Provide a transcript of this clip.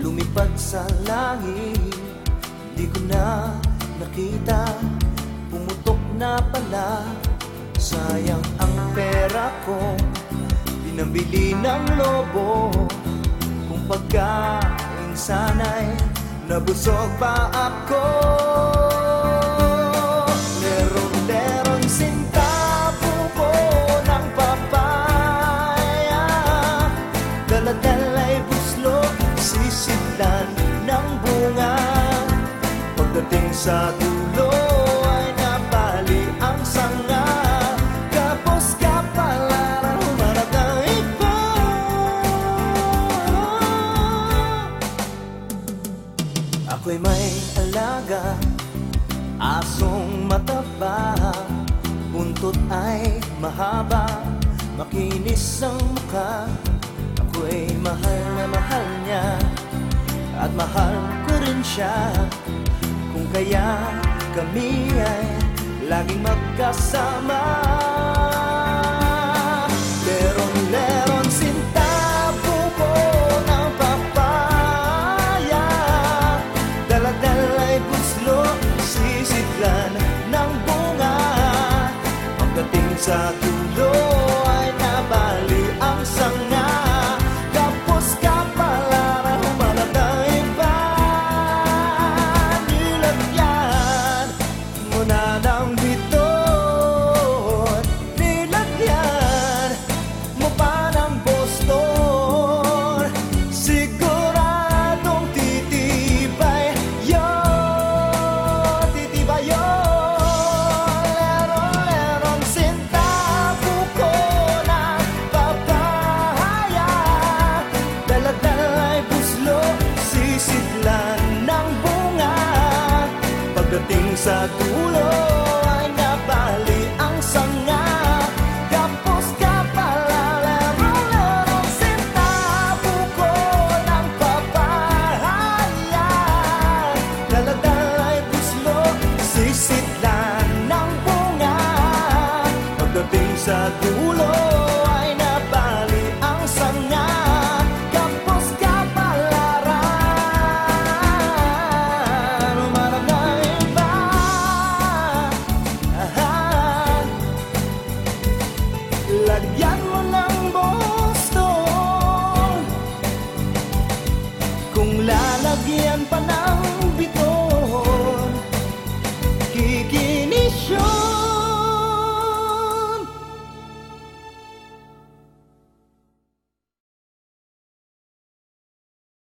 Lumipad sa langit. Di ko na nakita Pumutok na pala. Sayang ang pera ko Pinambili ng lobo. Kung pagkain sana'y Nabusog pa ako sa dulo ay napali ang sanga. Kapos ka pala na humarap ng iba Ako'y may alaga Asong mataba. Buntot ay mahaba Makinis ang mukha. Ako'y mahal na mahal niya At mahal ko rin siya Kung kaya kami ay Laging magkasama. Leron-leron sinta ko ng papaya. Daladala'y buslo, sisidlan ng bunga. Pagdating sa tulo sa dulo ay nabali ang sanga. Kapos ka pala, laro-larong sintapo ko ng papaya Daladala'y buslo, sisidlan ng bunga. Pagdating sa dulo Boston Kung lalagyan pa ng